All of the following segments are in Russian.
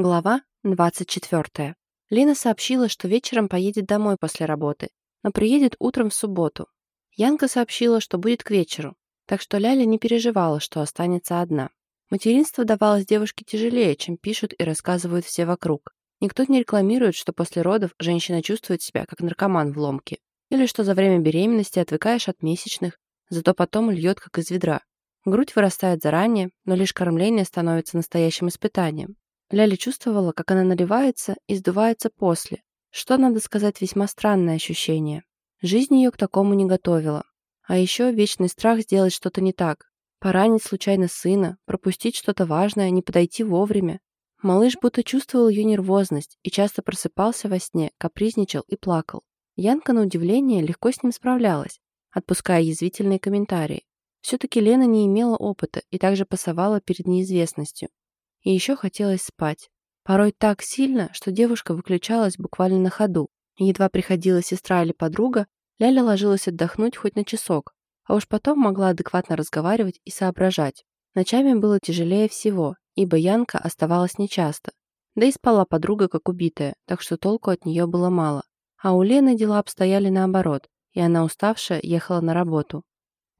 Глава 24. Лина сообщила, что вечером поедет домой после работы, но приедет утром в субботу. Янка сообщила, что будет к вечеру, так что Ляля не переживала, что останется одна. Материнство давалось девушке тяжелее, чем пишут и рассказывают все вокруг. Никто не рекламирует, что после родов женщина чувствует себя как наркоман в ломке, или что за время беременности отвыкаешь от месячных, зато потом льет как из ведра. Грудь вырастает заранее, но лишь кормление становится настоящим испытанием. Ляля чувствовала, как она наливается и сдувается после, что, надо сказать, весьма странное ощущение. Жизнь ее к такому не готовила. А еще вечный страх сделать что-то не так. Поранить случайно сына, пропустить что-то важное, не подойти вовремя. Малыш будто чувствовал ее нервозность и часто просыпался во сне, капризничал и плакал. Янка, на удивление, легко с ним справлялась, отпуская язвительные комментарии. Все-таки Лена не имела опыта и также пасовала перед неизвестностью и еще хотелось спать. Порой так сильно, что девушка выключалась буквально на ходу, едва приходила сестра или подруга, Ляля ложилась отдохнуть хоть на часок, а уж потом могла адекватно разговаривать и соображать. Ночами было тяжелее всего, ибо Янка оставалась нечасто. Да и спала подруга как убитая, так что толку от нее было мало. А у Лены дела обстояли наоборот, и она уставшая ехала на работу.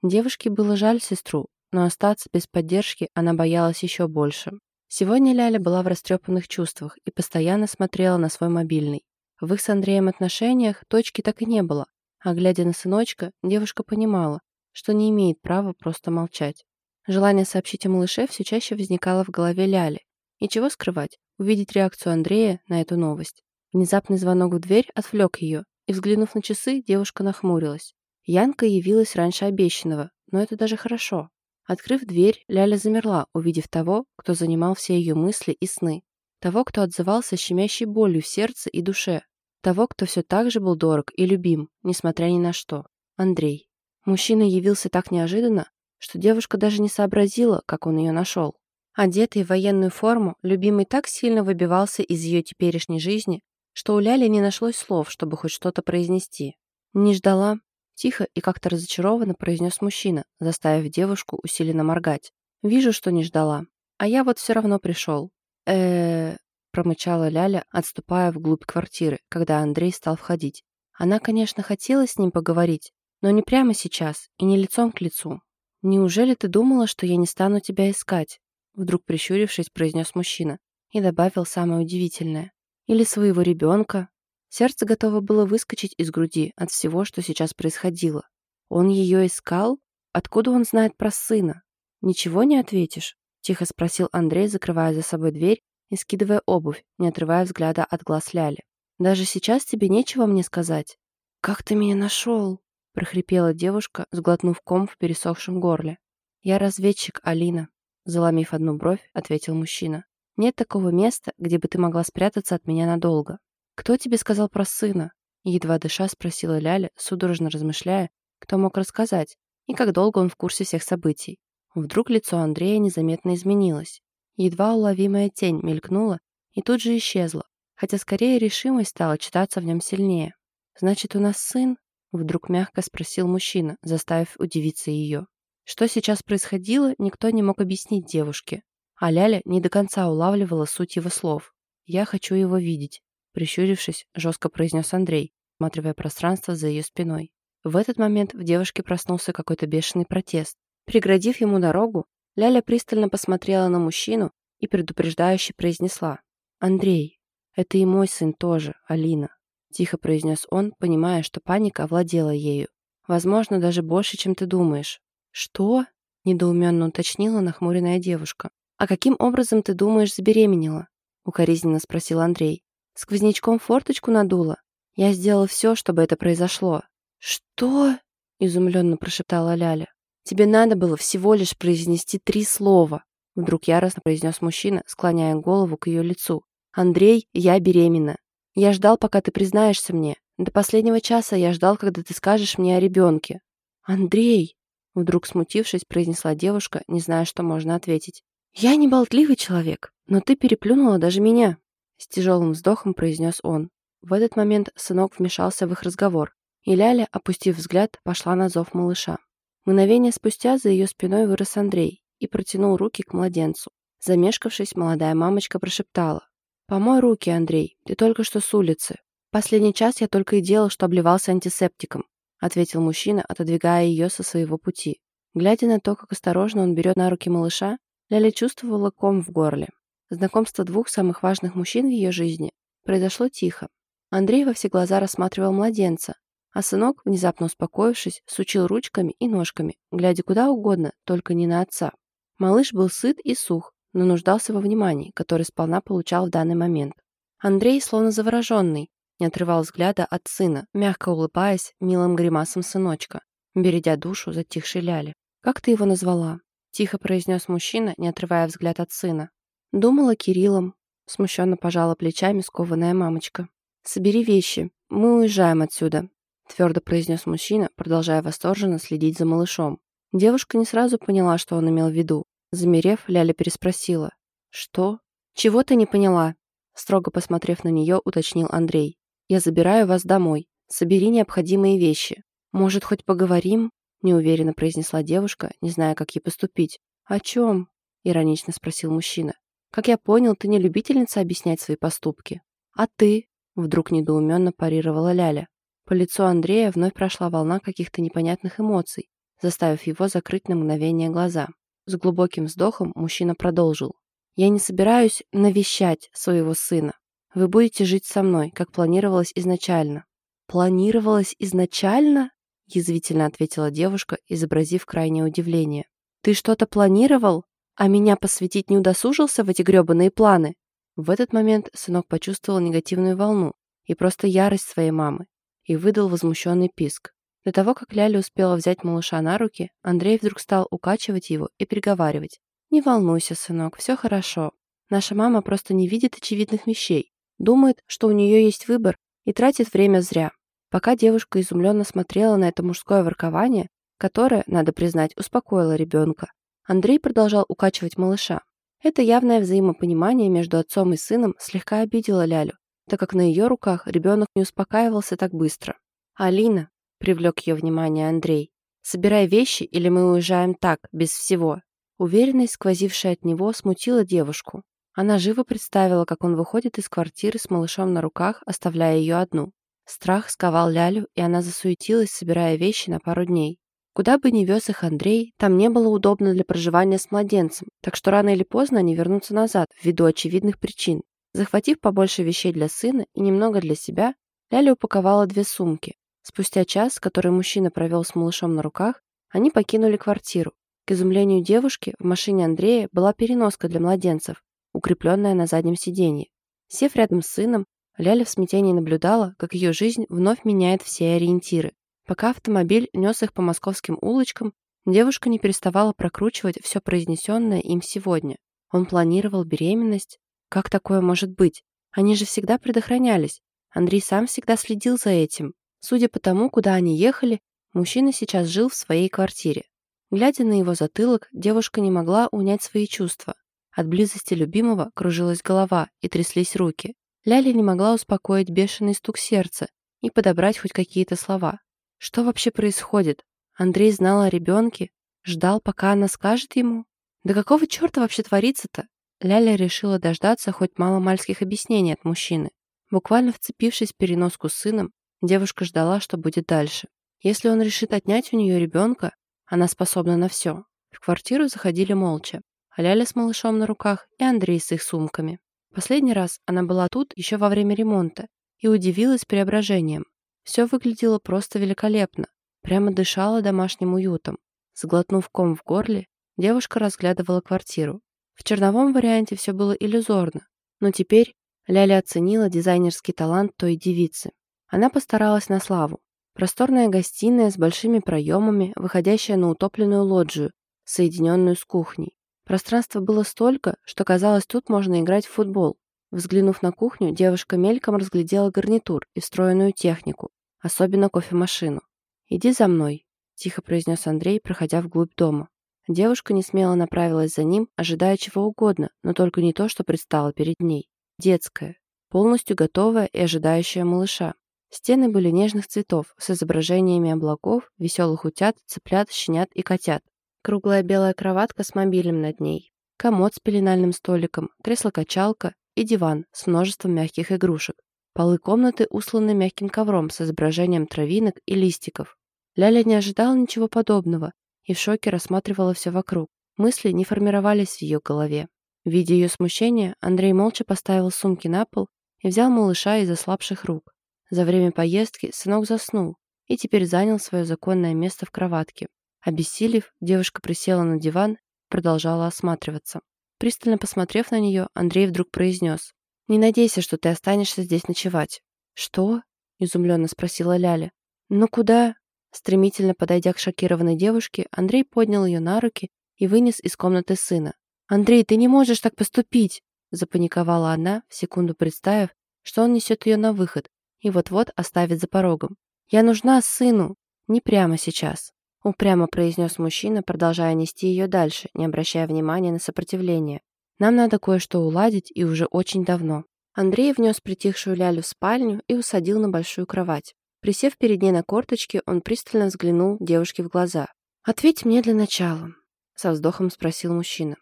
Девушке было жаль сестру, но остаться без поддержки она боялась еще больше. Сегодня Ляля была в растрепанных чувствах и постоянно смотрела на свой мобильный. В их с Андреем отношениях точки так и не было, а глядя на сыночка, девушка понимала, что не имеет права просто молчать. Желание сообщить о малыше все чаще возникало в голове Ляли. И чего скрывать, увидеть реакцию Андрея на эту новость. Внезапный звонок в дверь отвлек ее, и, взглянув на часы, девушка нахмурилась. Янка явилась раньше обещанного, но это даже хорошо. Открыв дверь, Ляля замерла, увидев того, кто занимал все ее мысли и сны. Того, кто отзывался щемящей болью в сердце и душе. Того, кто все так же был дорог и любим, несмотря ни на что. Андрей. Мужчина явился так неожиданно, что девушка даже не сообразила, как он ее нашел. Одетый в военную форму, любимый так сильно выбивался из ее теперешней жизни, что у Ляли не нашлось слов, чтобы хоть что-то произнести. Не ждала, Тихо и как-то разочарованно произнес мужчина, заставив девушку усиленно моргать. «Вижу, что не ждала. А я вот все равно пришел». э промычала Ляля, отступая вглубь квартиры, когда Андрей стал входить. Она, конечно, хотела с ним поговорить, но не прямо сейчас и не лицом к лицу. «Неужели ты думала, что я не стану тебя искать?» Вдруг прищурившись, произнес мужчина и добавил самое удивительное. «Или своего ребенка?» Сердце готово было выскочить из груди от всего, что сейчас происходило. Он ее искал? Откуда он знает про сына? Ничего не ответишь? Тихо спросил Андрей, закрывая за собой дверь и скидывая обувь, не отрывая взгляда от глаз Ляли. «Даже сейчас тебе нечего мне сказать?» «Как ты меня нашел?» прохрипела девушка, сглотнув ком в пересохшем горле. «Я разведчик, Алина», заломив одну бровь, ответил мужчина. «Нет такого места, где бы ты могла спрятаться от меня надолго. «Кто тебе сказал про сына?» Едва дыша спросила Ляля, судорожно размышляя, кто мог рассказать и как долго он в курсе всех событий. Вдруг лицо Андрея незаметно изменилось. Едва уловимая тень мелькнула и тут же исчезла, хотя скорее решимость стала читаться в нем сильнее. «Значит, у нас сын?» Вдруг мягко спросил мужчина, заставив удивиться ее. Что сейчас происходило, никто не мог объяснить девушке, а Ляля не до конца улавливала суть его слов. «Я хочу его видеть», Прищурившись, жестко произнес Андрей, осматривая пространство за ее спиной. В этот момент в девушке проснулся какой-то бешеный протест. Преградив ему дорогу, Ляля пристально посмотрела на мужчину и предупреждающе произнесла. «Андрей, это и мой сын тоже, Алина», – тихо произнес он, понимая, что паника овладела ею. «Возможно, даже больше, чем ты думаешь». «Что?» – недоуменно уточнила нахмуренная девушка. «А каким образом ты думаешь забеременела?» – укоризненно спросил Андрей. Сквознячком форточку надуло. Я сделала все, чтобы это произошло. «Что?» – изумленно прошептала Ляля. «Тебе надо было всего лишь произнести три слова», – вдруг яростно произнес мужчина, склоняя голову к ее лицу. «Андрей, я беременна. Я ждал, пока ты признаешься мне. До последнего часа я ждал, когда ты скажешь мне о ребенке». «Андрей!» – вдруг смутившись, произнесла девушка, не зная, что можно ответить. «Я не болтливый человек, но ты переплюнула даже меня». С тяжелым вздохом произнес он. В этот момент сынок вмешался в их разговор, и Ляля, опустив взгляд, пошла на зов малыша. Мгновение спустя за ее спиной вырос Андрей и протянул руки к младенцу. Замешкавшись, молодая мамочка прошептала. «Помой руки, Андрей, ты только что с улицы. Последний час я только и делал, что обливался антисептиком», ответил мужчина, отодвигая ее со своего пути. Глядя на то, как осторожно он берет на руки малыша, Ляля чувствовала ком в горле. Знакомство двух самых важных мужчин в ее жизни произошло тихо. Андрей во все глаза рассматривал младенца, а сынок, внезапно успокоившись, сучил ручками и ножками, глядя куда угодно, только не на отца. Малыш был сыт и сух, но нуждался во внимании, которое сполна получал в данный момент. Андрей, словно завороженный, не отрывал взгляда от сына, мягко улыбаясь милым гримасом сыночка, бередя душу затихшей Ляли. «Как ты его назвала?» – тихо произнес мужчина, не отрывая взгляд от сына. «Думала Кириллом», – смущенно пожала плечами скованная мамочка. «Собери вещи, мы уезжаем отсюда», – твердо произнес мужчина, продолжая восторженно следить за малышом. Девушка не сразу поняла, что он имел в виду. Замерев, Ляля переспросила. «Что? Чего ты не поняла?» Строго посмотрев на нее, уточнил Андрей. «Я забираю вас домой. Собери необходимые вещи. Может, хоть поговорим?» Неуверенно произнесла девушка, не зная, как ей поступить. «О чем?» Иронично спросил мужчина. «Как я понял, ты не любительница объяснять свои поступки. А ты?» Вдруг недоуменно парировала Ляля. По лицу Андрея вновь прошла волна каких-то непонятных эмоций, заставив его закрыть на мгновение глаза. С глубоким вздохом мужчина продолжил. «Я не собираюсь навещать своего сына. Вы будете жить со мной, как планировалось изначально». «Планировалось изначально?» язвительно ответила девушка, изобразив крайнее удивление. «Ты что-то планировал? А меня посвятить не удосужился в эти грёбаные планы?» В этот момент сынок почувствовал негативную волну и просто ярость своей мамы и выдал возмущенный писк. До того, как Ляля успела взять малыша на руки, Андрей вдруг стал укачивать его и приговаривать. «Не волнуйся, сынок, все хорошо. Наша мама просто не видит очевидных вещей, думает, что у нее есть выбор и тратит время зря». Пока девушка изумленно смотрела на это мужское воркование, которое, надо признать, успокоило ребенка, Андрей продолжал укачивать малыша. Это явное взаимопонимание между отцом и сыном слегка обидело Лялю, так как на ее руках ребенок не успокаивался так быстро. «Алина», Привлек ее внимание Андрей. «Собирай вещи, или мы уезжаем так, без всего». Уверенность, сквозившая от него, смутила девушку. Она живо представила, как он выходит из квартиры с малышом на руках, оставляя ее одну. Страх сковал Лялю, и она засуетилась, собирая вещи на пару дней. Куда бы ни вез их Андрей, там не было удобно для проживания с младенцем, так что рано или поздно они вернутся назад, ввиду очевидных причин. Захватив побольше вещей для сына и немного для себя, Ляля упаковала две сумки, Спустя час, который мужчина провел с малышом на руках, они покинули квартиру. К изумлению девушки, в машине Андрея была переноска для младенцев, укрепленная на заднем сиденье. Сев рядом с сыном, Ляля в смятении наблюдала, как ее жизнь вновь меняет все ориентиры. Пока автомобиль нес их по московским улочкам, девушка не переставала прокручивать все произнесенное им сегодня. Он планировал беременность? Как такое может быть? Они же всегда предохранялись. Андрей сам всегда следил за этим. Судя по тому, куда они ехали, мужчина сейчас жил в своей квартире. Глядя на его затылок, девушка не могла унять свои чувства. От близости любимого кружилась голова и тряслись руки. Ляля не могла успокоить бешеный стук сердца и подобрать хоть какие-то слова. Что вообще происходит? Андрей знал о ребенке, ждал, пока она скажет ему. Да какого черта вообще творится-то? Ляля решила дождаться хоть маломальских объяснений от мужчины. Буквально вцепившись в переноску с сыном, Девушка ждала, что будет дальше. Если он решит отнять у нее ребенка, она способна на все. В квартиру заходили молча. Аляля с малышом на руках и Андрей с их сумками. Последний раз она была тут еще во время ремонта и удивилась преображением. Все выглядело просто великолепно, прямо дышало домашним уютом. Сглотнув ком в горле, девушка разглядывала квартиру. В черновом варианте все было иллюзорно, но теперь Ляля оценила дизайнерский талант той девицы. Она постаралась на славу. Просторная гостиная с большими проемами, выходящая на утопленную лоджию, соединенную с кухней. Пространства было столько, что казалось, тут можно играть в футбол. Взглянув на кухню, девушка мельком разглядела гарнитур и встроенную технику, особенно кофемашину. «Иди за мной», – тихо произнес Андрей, проходя вглубь дома. Девушка не смело направилась за ним, ожидая чего угодно, но только не то, что предстало перед ней. Детская, полностью готовая и ожидающая малыша. Стены были нежных цветов с изображениями облаков, веселых утят, цыплят, щенят и котят. Круглая белая кроватка с мобилем над ней. Комод с пеленальным столиком, кресло-качалка и диван с множеством мягких игрушек. Полы комнаты усланы мягким ковром с изображением травинок и листиков. Ляля не ожидала ничего подобного и в шоке рассматривала все вокруг. Мысли не формировались в ее голове. Видя ее смущение, Андрей молча поставил сумки на пол и взял малыша из ослабших рук. За время поездки сынок заснул и теперь занял свое законное место в кроватке. Обессилев, девушка присела на диван продолжала осматриваться. Пристально посмотрев на нее, Андрей вдруг произнес. «Не надейся, что ты останешься здесь ночевать». «Что?» – изумленно спросила Ляля. «Ну куда?» Стремительно подойдя к шокированной девушке, Андрей поднял ее на руки и вынес из комнаты сына. «Андрей, ты не можешь так поступить!» Запаниковала она, в секунду представив, что он несет ее на выход и вот-вот оставит за порогом. «Я нужна сыну! Не прямо сейчас!» Упрямо произнес мужчина, продолжая нести ее дальше, не обращая внимания на сопротивление. «Нам надо кое-что уладить, и уже очень давно». Андрей внес притихшую Лялю в спальню и усадил на большую кровать. Присев перед ней на корточке, он пристально взглянул девушке в глаза. «Ответь мне для начала», — со вздохом спросил мужчина.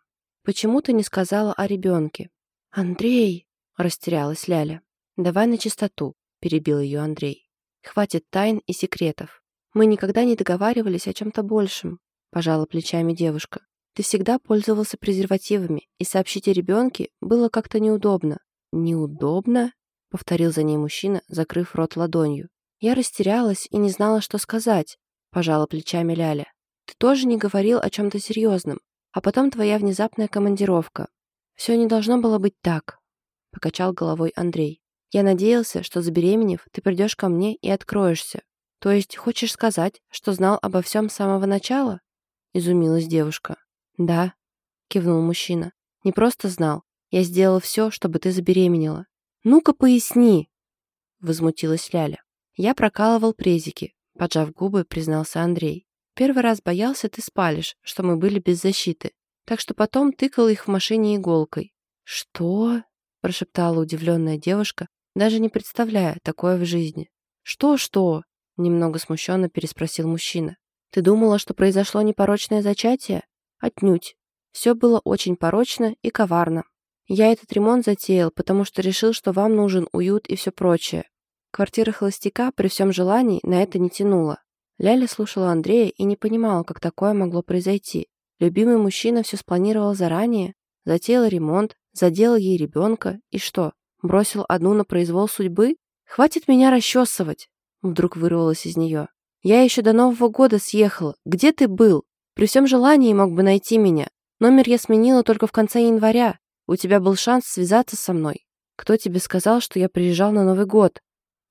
«Почему ты не сказала о ребенке?» «Андрей!» — растерялась Ляля. «Давай на чистоту», — перебил ее Андрей. «Хватит тайн и секретов. Мы никогда не договаривались о чем-то большем», — пожала плечами девушка. «Ты всегда пользовался презервативами, и сообщить о ребенке было как-то неудобно». «Неудобно?» — повторил за ней мужчина, закрыв рот ладонью. Я растерялась и не знала, что сказать, пожала плечами Ляля. Ты тоже не говорил о чем-то серьезном, а потом твоя внезапная командировка. Все не должно было быть так, покачал головой Андрей. Я надеялся, что забеременев, ты придешь ко мне и откроешься. То есть хочешь сказать, что знал обо всем с самого начала? Изумилась девушка. Да, кивнул мужчина. Не просто знал. Я сделал все, чтобы ты забеременела. Ну-ка поясни, возмутилась Ляля. Я прокалывал презики, поджав губы, признался Андрей. Первый раз боялся, ты спалишь, что мы были без защиты. Так что потом тыкал их в машине иголкой. Что? прошептала удивленная девушка, даже не представляя такое в жизни. Что-что? немного смущенно переспросил мужчина. Ты думала, что произошло непорочное зачатие? Отнюдь. Все было очень порочно и коварно. Я этот ремонт затеял, потому что решил, что вам нужен уют и все прочее. Квартира холостяка при всем желании на это не тянула. Ляля слушала Андрея и не понимала, как такое могло произойти. Любимый мужчина все спланировал заранее, затеял ремонт, заделал ей ребенка и что, бросил одну на произвол судьбы? «Хватит меня расчесывать!» Вдруг вырвалось из нее. «Я еще до Нового года съехала. Где ты был? При всем желании мог бы найти меня. Номер я сменила только в конце января. У тебя был шанс связаться со мной. Кто тебе сказал, что я приезжал на Новый год?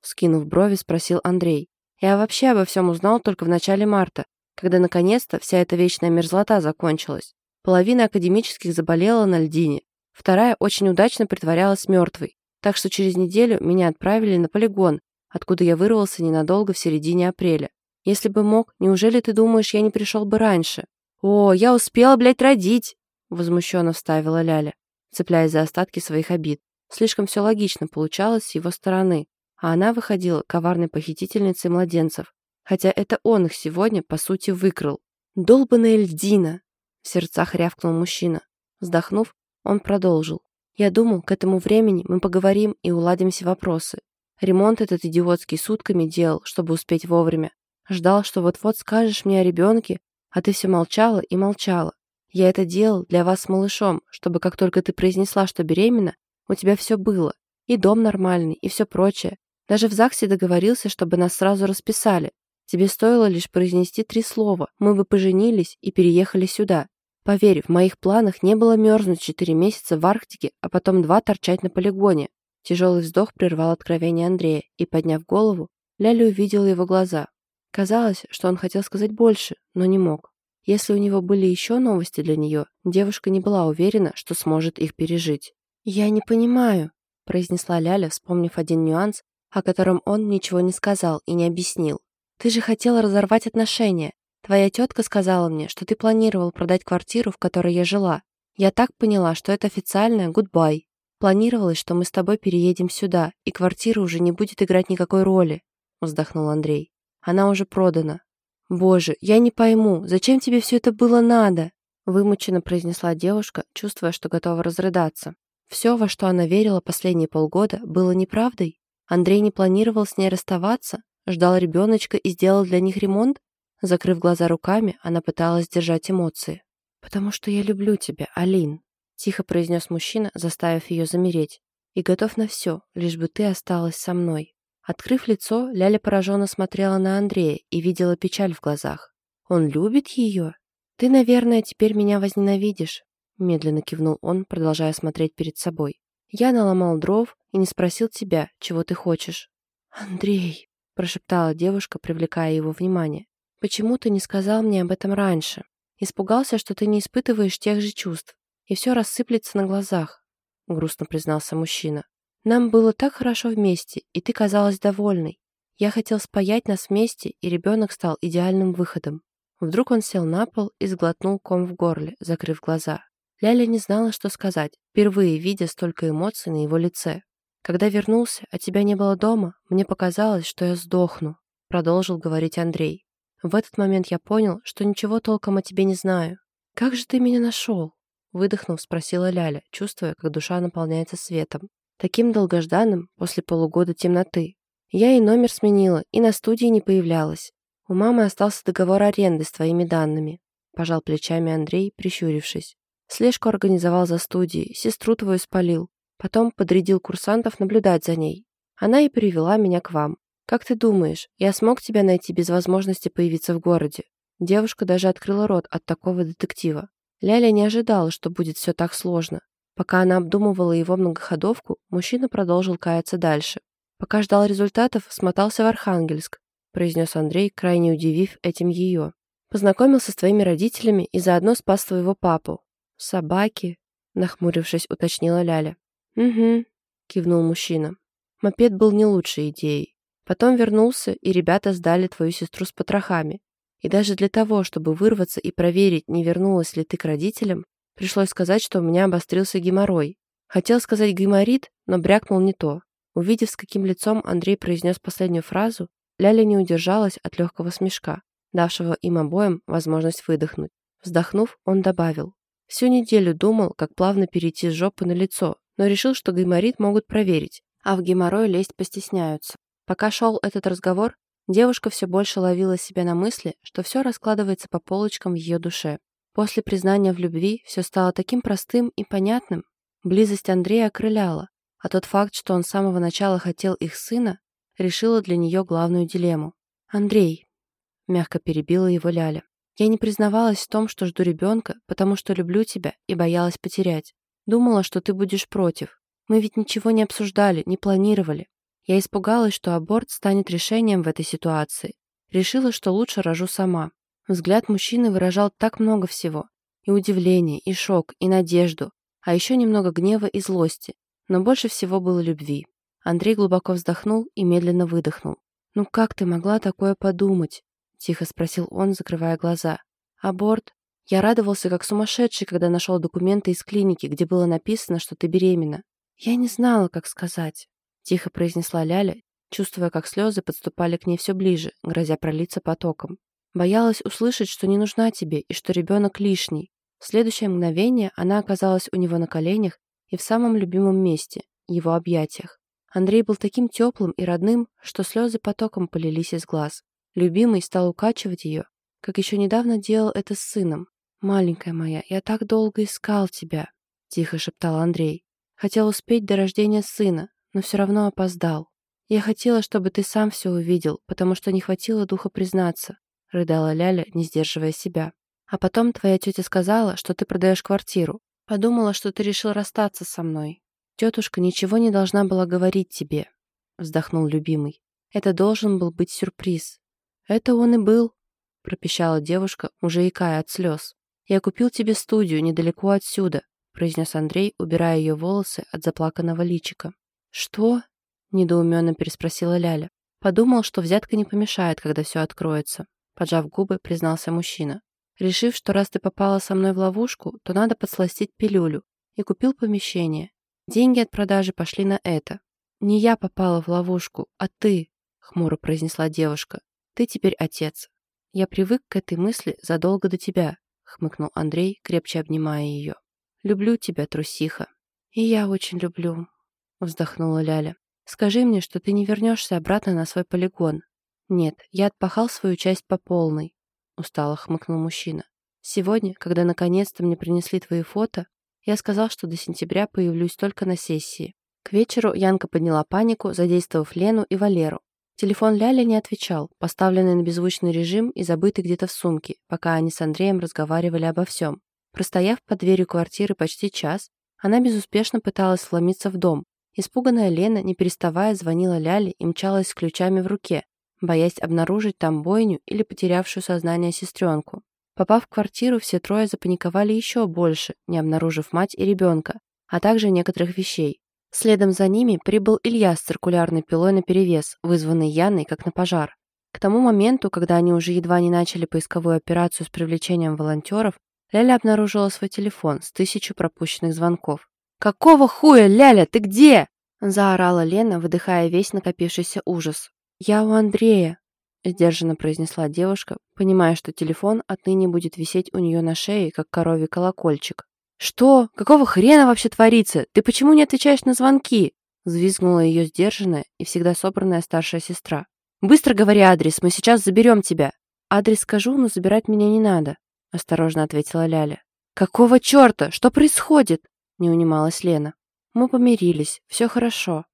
Скинув брови, спросил Андрей. Я вообще обо всем узнал только в начале марта, когда наконец-то вся эта вечная мерзлота закончилась. Половина академических заболела на льдине, вторая очень удачно притворялась мертвой, так что через неделю меня отправили на полигон, откуда я вырвался ненадолго в середине апреля. Если бы мог, неужели ты думаешь, я не пришел бы раньше? О, я успела, блядь, родить! Возмущенно вставила Ляля, цепляясь за остатки своих обид. Слишком все логично получалось с его стороны а она выходила коварной похитительницей младенцев, хотя это он их сегодня, по сути, выкрал. «Долбаная льдина!» — в сердцах рявкнул мужчина. Вздохнув, он продолжил. «Я думал, к этому времени мы поговорим и уладим все вопросы. Ремонт этот идиотский сутками делал, чтобы успеть вовремя. Ждал, что вот-вот скажешь мне о ребенке, а ты все молчала и молчала. Я это делал для вас с малышом, чтобы как только ты произнесла, что беременна, у тебя все было. И дом нормальный, и все прочее. Даже в ЗАГСе договорился, чтобы нас сразу расписали. Тебе стоило лишь произнести три слова. Мы бы поженились и переехали сюда. Поверь, в моих планах не было мерзнуть четыре месяца в Арктике, а потом два торчать на полигоне. Тяжелый вздох прервал откровение Андрея, и, подняв голову, Ляля увидела его глаза. Казалось, что он хотел сказать больше, но не мог. Если у него были еще новости для нее, девушка не была уверена, что сможет их пережить. «Я не понимаю», – произнесла Ляля, вспомнив один нюанс, о котором он ничего не сказал и не объяснил. «Ты же хотела разорвать отношения. Твоя тетка сказала мне, что ты планировал продать квартиру, в которой я жила. Я так поняла, что это официальное гудбай. Планировалось, что мы с тобой переедем сюда, и квартира уже не будет играть никакой роли», вздохнул Андрей. «Она уже продана». «Боже, я не пойму, зачем тебе все это было надо?» вымученно произнесла девушка, чувствуя, что готова разрыдаться. Все, во что она верила последние полгода, было неправдой? Андрей не планировал с ней расставаться? Ждал ребеночка и сделал для них ремонт? Закрыв глаза руками, она пыталась держать эмоции. «Потому что я люблю тебя, Алин», — тихо произнес мужчина, заставив ее замереть. «И готов на все, лишь бы ты осталась со мной». Открыв лицо, Ляля пораженно смотрела на Андрея и видела печаль в глазах. «Он любит ее? Ты, наверное, теперь меня возненавидишь», — медленно кивнул он, продолжая смотреть перед собой. «Я наломал дров и не спросил тебя, чего ты хочешь». «Андрей», — прошептала девушка, привлекая его внимание. «Почему ты не сказал мне об этом раньше? Испугался, что ты не испытываешь тех же чувств, и все рассыплется на глазах», — грустно признался мужчина. «Нам было так хорошо вместе, и ты казалась довольной. Я хотел спаять нас вместе, и ребенок стал идеальным выходом». Вдруг он сел на пол и сглотнул ком в горле, закрыв глаза. Ляля не знала, что сказать, впервые видя столько эмоций на его лице. «Когда вернулся, а тебя не было дома, мне показалось, что я сдохну», — продолжил говорить Андрей. В этот момент я понял, что ничего толком о тебе не знаю. «Как же ты меня нашел?» Выдохнув, спросила Ляля, чувствуя, как душа наполняется светом. Таким долгожданным после полугода темноты. Я и номер сменила, и на студии не появлялась. У мамы остался договор аренды с твоими данными. Пожал плечами Андрей, прищурившись. Слежку организовал за студией, сестру твою спалил. Потом подрядил курсантов наблюдать за ней. Она и привела меня к вам. «Как ты думаешь, я смог тебя найти без возможности появиться в городе?» Девушка даже открыла рот от такого детектива. Ляля не ожидала, что будет все так сложно. Пока она обдумывала его многоходовку, мужчина продолжил каяться дальше. Пока ждал результатов, смотался в Архангельск, произнес Андрей, крайне удивив этим ее. Познакомился с твоими родителями и заодно спас твоего папу. Собаки, нахмурившись, уточнила Ляля. Угу, кивнул мужчина. Мопед был не лучшей идеей. Потом вернулся, и ребята сдали твою сестру с потрохами. И даже для того, чтобы вырваться и проверить, не вернулась ли ты к родителям, пришлось сказать, что у меня обострился геморрой. Хотел сказать геморрит, но брякнул не то. Увидев, с каким лицом Андрей произнес последнюю фразу, Ляля не удержалась от легкого смешка, давшего им обоим возможность выдохнуть. Вздохнув, он добавил. Всю неделю думал, как плавно перейти с жопы на лицо, но решил, что геморрит могут проверить, а в геморрой лезть постесняются. Пока шел этот разговор, девушка все больше ловила себя на мысли, что все раскладывается по полочкам в ее душе. После признания в любви все стало таким простым и понятным. Близость Андрея окрыляла, а тот факт, что он с самого начала хотел их сына, решила для нее главную дилемму. «Андрей», — мягко перебила его Ляля, «я не признавалась в том, что жду ребенка, потому что люблю тебя и боялась потерять. Думала, что ты будешь против. Мы ведь ничего не обсуждали, не планировали. Я испугалась, что аборт станет решением в этой ситуации. Решила, что лучше рожу сама. Взгляд мужчины выражал так много всего. И удивление, и шок, и надежду, а еще немного гнева и злости. Но больше всего было любви. Андрей глубоко вздохнул и медленно выдохнул. «Ну как ты могла такое подумать?» – тихо спросил он, закрывая глаза. «Аборт?» Я радовался как сумасшедший, когда нашел документы из клиники, где было написано, что ты беременна. Я не знала, как сказать. Тихо произнесла Ляля, чувствуя, как слезы подступали к ней все ближе, грозя пролиться потоком. Боялась услышать, что не нужна тебе и что ребенок лишний. В следующее мгновение она оказалась у него на коленях и в самом любимом месте – его объятиях. Андрей был таким теплым и родным, что слезы потоком полились из глаз. Любимый стал укачивать ее, как еще недавно делал это с сыном. «Маленькая моя, я так долго искал тебя», – тихо шептал Андрей. Хотел успеть до рождения сына, но все равно опоздал. Я хотела, чтобы ты сам все увидел, потому что не хватило духа признаться», — рыдала Ляля, не сдерживая себя. «А потом твоя тетя сказала, что ты продаешь квартиру. Подумала, что ты решил расстаться со мной. Тетушка ничего не должна была говорить тебе», — вздохнул любимый. «Это должен был быть сюрприз». «Это он и был», — пропищала девушка, уже икая от слез. «Я купил тебе студию недалеко отсюда», — произнес Андрей, убирая ее волосы от заплаканного личика. «Что?» – недоуменно переспросила Ляля. Подумал, что взятка не помешает, когда все откроется. Поджав губы, признался мужчина. Решив, что раз ты попала со мной в ловушку, то надо подсластить пилюлю. И купил помещение. Деньги от продажи пошли на это. Не я попала в ловушку, а ты, хмуро произнесла девушка. Ты теперь отец. Я привык к этой мысли задолго до тебя, хмыкнул Андрей, крепче обнимая ее. Люблю тебя, трусиха. «И я очень люблю», — вздохнула Ляля. «Скажи мне, что ты не вернешься обратно на свой полигон». «Нет, я отпахал свою часть по полной», — устало хмыкнул мужчина. «Сегодня, когда наконец-то мне принесли твои фото, я сказал, что до сентября появлюсь только на сессии. К вечеру Янка подняла панику, задействовав Лену и Валеру. Телефон Ляля не отвечал, поставленный на беззвучный режим и забытый где-то в сумке, пока они с Андреем разговаривали обо всем. Простояв под дверью квартиры почти час, она безуспешно пыталась вломиться в дом. Испуганная Лена, не переставая, звонила Ляле и мчалась с ключами в руке, боясь обнаружить там бойню или потерявшую сознание сестренку. Попав в квартиру, все трое запаниковали еще больше, не обнаружив мать и ребенка, а также некоторых вещей. Следом за ними прибыл Илья с циркулярной пилой наперевес, вызванный Яной как на пожар. К тому моменту, когда они уже едва не начали поисковую операцию с привлечением волонтеров, Ляля обнаружила свой телефон с тысячу пропущенных звонков. «Какого хуя, Ляля, ты где?» заорала Лена, выдыхая весь накопившийся ужас. «Я у Андрея», — сдержанно произнесла девушка, понимая, что телефон отныне будет висеть у нее на шее, как коровий колокольчик. «Что? Какого хрена вообще творится? Ты почему не отвечаешь на звонки?» Взвизгнула ее сдержанная и всегда собранная старшая сестра. «Быстро говори адрес, мы сейчас заберем тебя». «Адрес скажу, но забирать меня не надо», осторожно ответила Ляля. «Какого черта? Что происходит?» не унималась Лена. «Мы помирились, все хорошо»,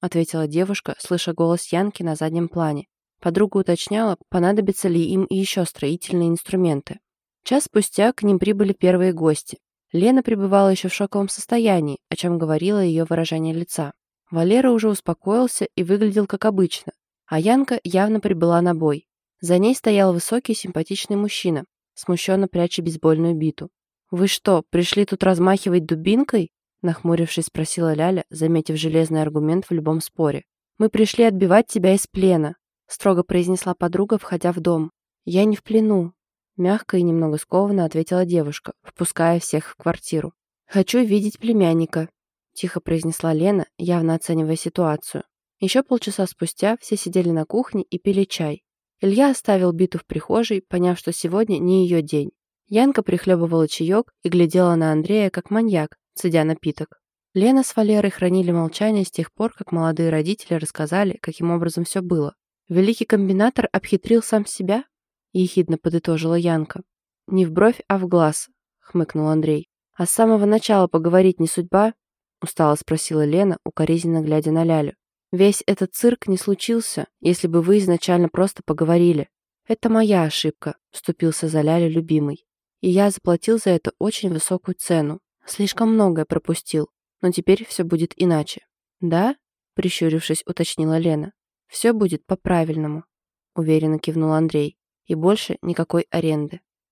ответила девушка, слыша голос Янки на заднем плане. Подруга уточняла, понадобятся ли им еще строительные инструменты. Час спустя к ним прибыли первые гости. Лена пребывала еще в шоковом состоянии, о чем говорило ее выражение лица. Валера уже успокоился и выглядел как обычно, а Янка явно прибыла на бой. За ней стоял высокий симпатичный мужчина, смущенно пряча бейсбольную биту. «Вы что, пришли тут размахивать дубинкой?» Нахмурившись, спросила Ляля, заметив железный аргумент в любом споре. «Мы пришли отбивать тебя из плена», строго произнесла подруга, входя в дом. «Я не в плену», Мягко и немного скованно ответила девушка, впуская всех в квартиру. «Хочу видеть племянника», – тихо произнесла Лена, явно оценивая ситуацию. Еще полчаса спустя все сидели на кухне и пили чай. Илья оставил биту в прихожей, поняв, что сегодня не ее день. Янка прихлебывала чаек и глядела на Андрея как маньяк, цедя напиток. Лена с Валерой хранили молчание с тех пор, как молодые родители рассказали, каким образом все было. Великий комбинатор обхитрил сам себя? — ехидно подытожила Янка. «Не в бровь, а в глаз», — хмыкнул Андрей. «А с самого начала поговорить не судьба?» — устало спросила Лена, укоризненно глядя на Лялю. «Весь этот цирк не случился, если бы вы изначально просто поговорили. Это моя ошибка», — вступился за Лялю любимый. «И я заплатил за это очень высокую цену. Слишком многое пропустил, но теперь все будет иначе». «Да?» — прищурившись, уточнила Лена. «Все будет по-правильному», — уверенно кивнул Андрей и больше никакой аренды.